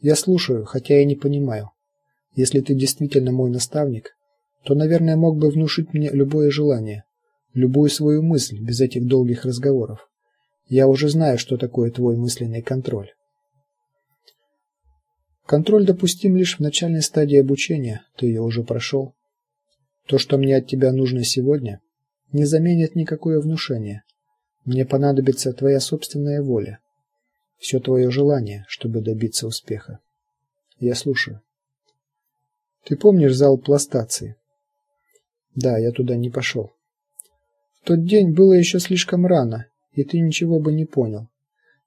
Я слушаю, хотя и не понимаю. Если ты действительно мой наставник, то, наверное, мог бы внушить мне любое желание, любую свою мысль без этих долгих разговоров. Я уже знаю, что такое твой мысленный контроль. Контроль допустим лишь в начальной стадии обучения, ты ее уже прошел. То, что мне от тебя нужно сегодня, не заменит никакое внушение. Мне понадобится твоя собственная воля, все твое желание, чтобы добиться успеха. Я слушаю. Ты помнишь зал пластации? Да, я туда не пошел. В тот день было еще слишком рано, и ты ничего бы не понял.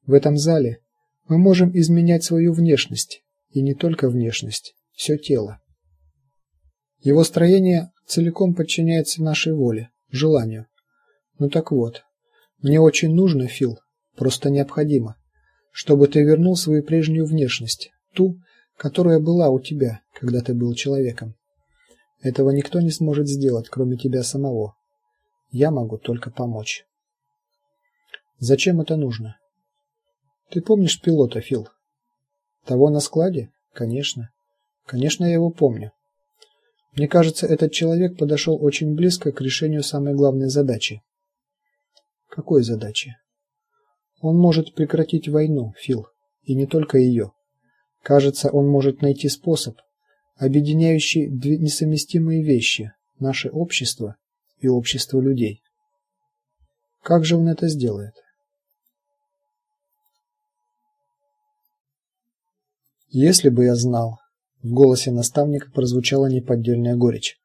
В этом зале мы можем изменять свою внешность, и не только внешность, все тело. Его строение целиком подчиняется нашей воле, желанию. Ну так вот, мне очень нужно, Фил, просто необходимо, чтобы ты вернул свою прежнюю внешность, ту, которая была у тебя, когда ты был человеком. Этого никто не сможет сделать, кроме тебя самого. Я могу только помочь. Зачем это нужно? Ты помнишь пилота, Фил? Того на складе? Конечно. Конечно, я его помню. Мне кажется, этот человек подошел очень близко к решению самой главной задачи. Какой задачи? Он может прекратить войну, Фил, и не только ее. Кажется, он может найти способ, объединяющий две несовместимые вещи: наше общество и общество людей. Как же он это сделает? Если бы я знал, в голосе наставника прозвучала неподдельная горечь.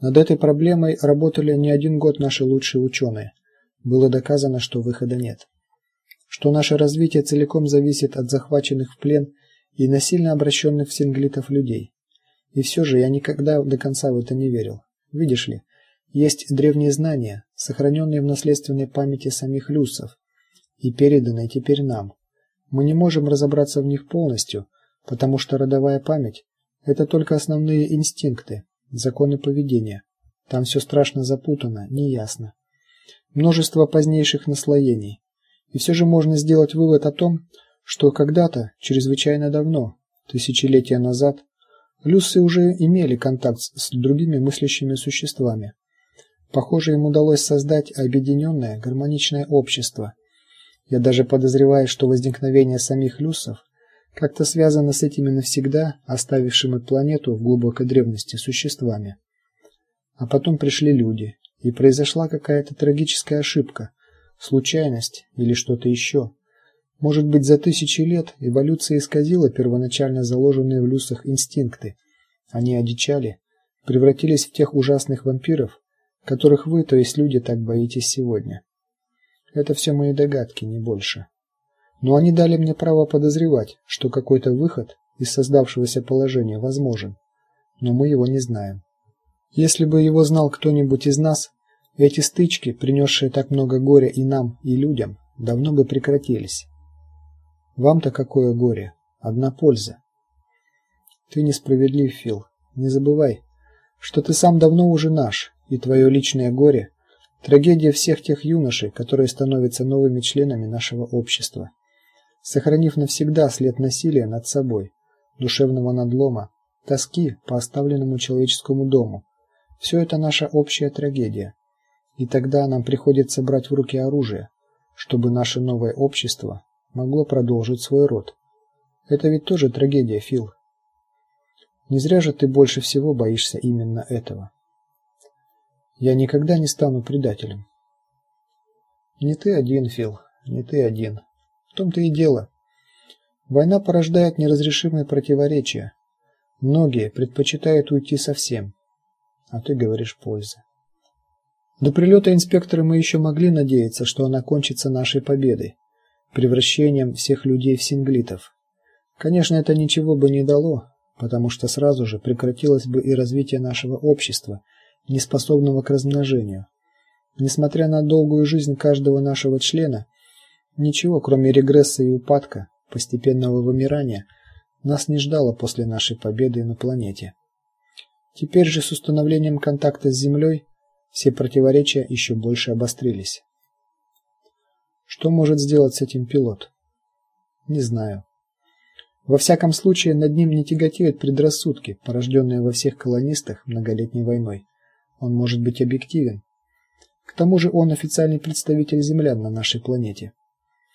Над этой проблемой работали не один год наши лучшие ученые. Было доказано, что выхода нет. Что наше развитие целиком зависит от захваченных в плен и насильно обращенных в синглитов людей. И все же я никогда до конца в это не верил. Видишь ли, есть древние знания, сохраненные в наследственной памяти самих люсов и переданные теперь нам. Мы не можем разобраться в них полностью, потому что родовая память это только основные инстинкты, законы поведения. Там все страшно запутано, неясно. Множество позднейших наслоений. И все же можно сделать вывод о том, что когда-то, чрезвычайно давно, тысячелетия назад, люсы уже имели контакт с другими мыслящими существами. Похоже, им удалось создать объединенное, гармоничное общество. Я даже подозреваю, что возникновение самих люсов как-то связано с этими навсегда оставившими планету в глубокой древности существами. А потом пришли люди, и произошла какая-то трагическая ошибка, случайность или что-то еще. Может быть, за тысячи лет эволюция исказила первоначально заложенные в люсах инстинкты. Они одичали, превратились в тех ужасных вампиров, которых вы, то есть люди, так боитесь сегодня. Это все мои догадки, не больше но они дали мне право подозревать, что какой-то выход из создавшегося положения возможен, но мы его не знаем. Если бы его знал кто-нибудь из нас, эти стычки, принесшие так много горя и нам, и людям, давно бы прекратились. Вам-то какое горе? Одна польза. Ты несправедлив, Фил. Не забывай, что ты сам давно уже наш, и твое личное горе трагедия всех тех юношей, которые становятся новыми членами нашего общества сохранив навсегда след насилия над собой, душевного надлома, тоски по оставленному человеческому дому. Все это наша общая трагедия. И тогда нам приходится брать в руки оружие, чтобы наше новое общество могло продолжить свой род. Это ведь тоже трагедия, Фил. Не зря же ты больше всего боишься именно этого. Я никогда не стану предателем. Не ты один, Фил, не ты один. В том-то и дело. Война порождает неразрешимые противоречия. Многие предпочитают уйти совсем. А ты говоришь польза. До прилета инспектора мы еще могли надеяться, что она кончится нашей победой, превращением всех людей в синглитов. Конечно, это ничего бы не дало, потому что сразу же прекратилось бы и развитие нашего общества, неспособного к размножению. Несмотря на долгую жизнь каждого нашего члена, Ничего, кроме регресса и упадка, постепенного вымирания, нас не ждало после нашей победы на планете. Теперь же с установлением контакта с Землей все противоречия еще больше обострились. Что может сделать с этим пилот? Не знаю. Во всяком случае, над ним не тяготеют предрассудки, порожденные во всех колонистах многолетней войной. Он может быть объективен. К тому же он официальный представитель землян на нашей планете.